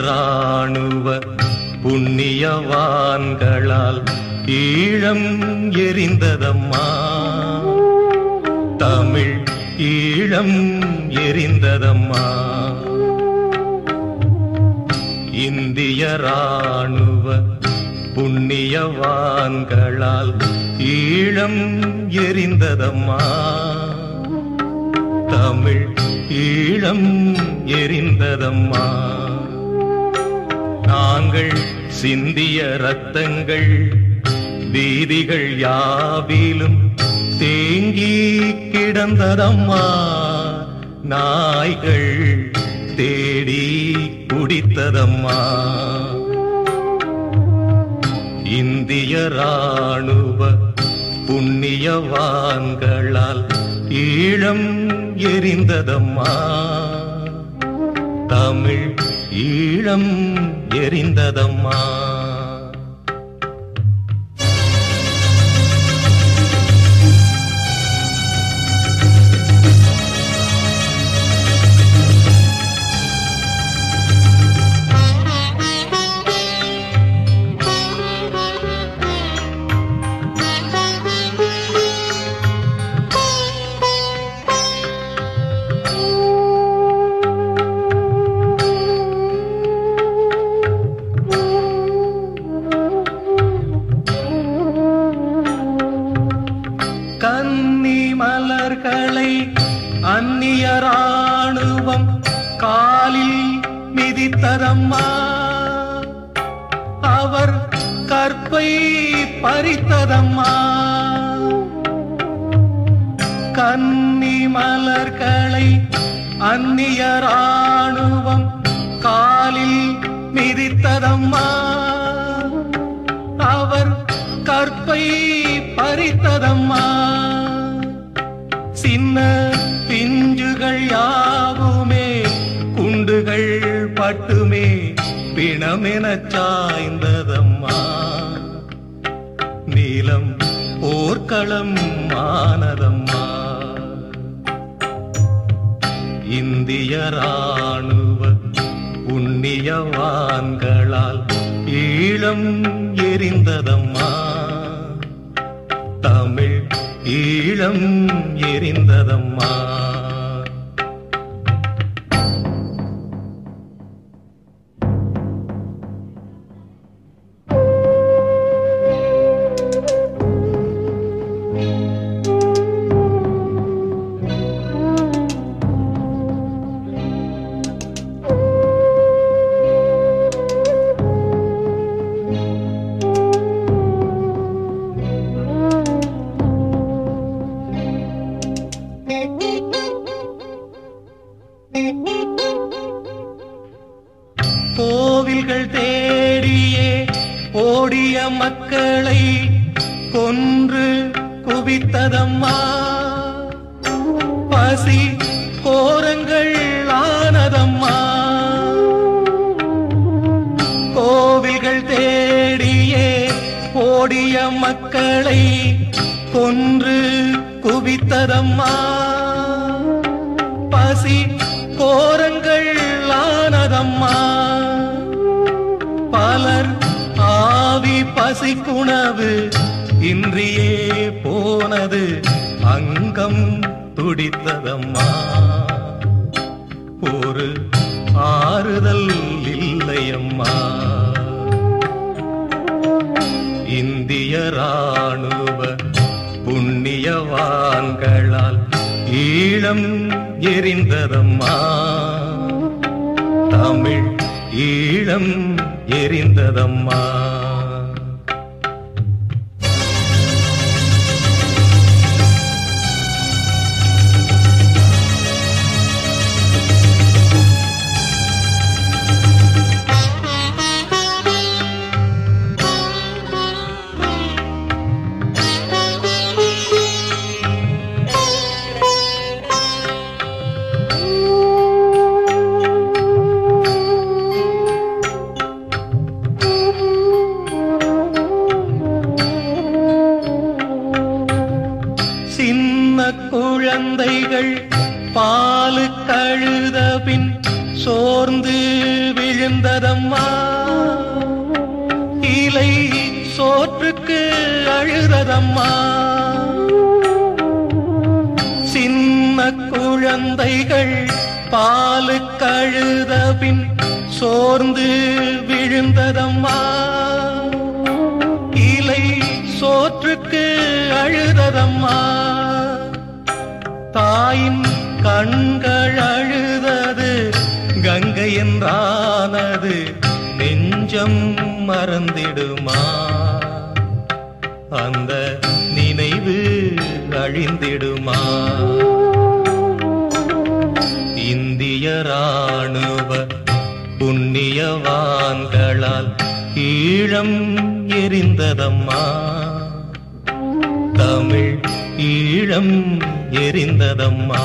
இந்திய ராணுவ புண்ணியவான்களால் ஈழம் எரிந்ததம்மா. தமிழ் ஈழம் எரிந்ததம்மா. இந்திய ராணுவ புண்ணியவான்களால் ஈழம் எரிந்ததம்மா. தமிழ் ஈழம் எரிந்ததம்மா. சிந்திய ரத்தங்கள் வீதிகள் யாவிலும் தேங்கி கிடந்ததம்மா. நாய்கள் தேடி குடித்ததம்மா. இந்திய ராணுவ புண்ணியவான்களால் ஈழம் எரிந்ததம்மா. தமிழ் ஈழம் எரிந்ததம்மா. காலில் மிதித்ததம்மா. அவர் கற்பை பறித்ததம்மா. கன்னி மலர்களை அந்நிய ராணுவம் காலில் மிதித்ததம்மா. அவர் கற்பை பறித்ததம்மா. சின்ன பிஞ்சுகள் யார் பிணமெனச் சாய்ந்ததம்மா. நீலம் போர்க்களம் ஆனதம்மா இந்திய ராணுவ புண்ணியவான்களால் ஈழம் எரிந்ததம்மா. தமிழ் ஈழம் எரிந்ததம்மா. கோவில்கள் தேடியே ஓடிய மக்களை கொன்று குவித்ததம்மா. பசி கோரங்கள் ஆனதம்மா. கோவில்கள் தேடியே ஓடிய மக்களை கொன்று குவித்ததம்மா. பசி கோரங்கள் ஆனதம்மா. பசிக்குணவு இன்றியே போனது அங்கம் துடித்ததம்மா. ஒரு ஆறுதல் இல்லையம்மா. இந்திய ராணுவ புண்ணியவான்களால் ஈழம் எரிந்ததம்மா. தமிழ் ஈழம் எரிந்ததம்மா. பாலு கழுத பின் சோர்ந்து விழுந்ததம்மா. இலை சோற்றுக்கு அழுததம்மா. சின்ன குழந்தைகள் பாலு கழுத பின் சோர்ந்து விழுந்ததம்மா. இலை சோற்றுக்கு அழுததம்மா. தாயின் கண்கள் அழுதது கங்கை என்றானது நெஞ்சம் மறந்திடுமா? அந்த நினைவு அழிந்திடுமா? இந்திய ராணுவ புண்ணியவான்களால் ஈழம் எரிந்ததம்மா? தமிழ் ஈழம் எரிந்ததம்மா.